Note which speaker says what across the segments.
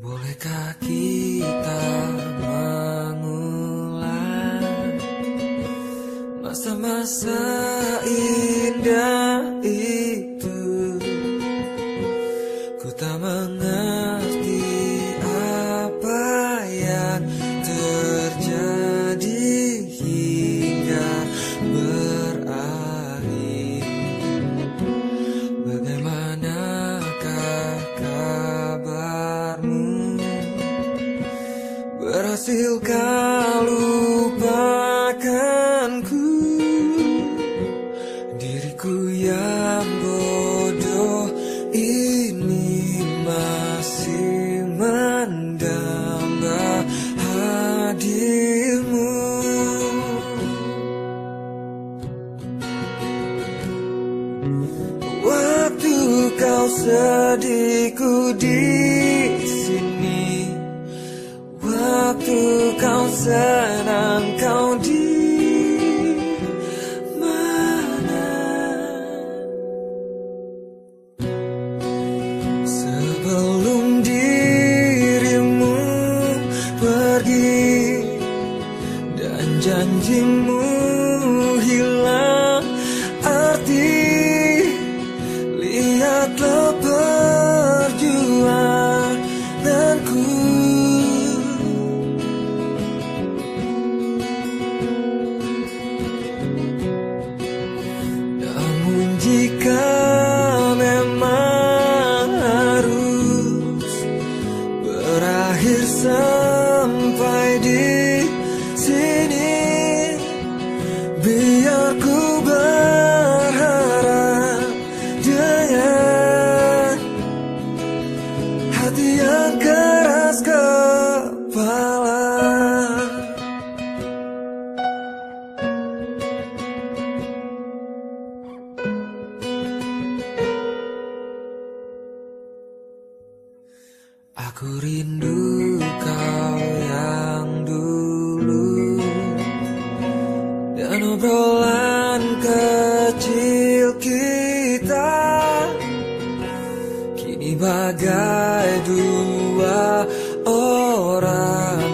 Speaker 1: Bolehkah kita mengulang masa-masa indah? Sedihku di sini. Waktu kau senang kau di mana? Sebelum dirimu pergi Dan janjimu hilang di sini. Biar ku berharap dengan hati yang keras kepala. Aku rindu kau obrolan kecil kita. Kini bagai dua orang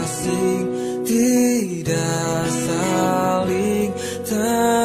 Speaker 1: asing Tidak saling tahu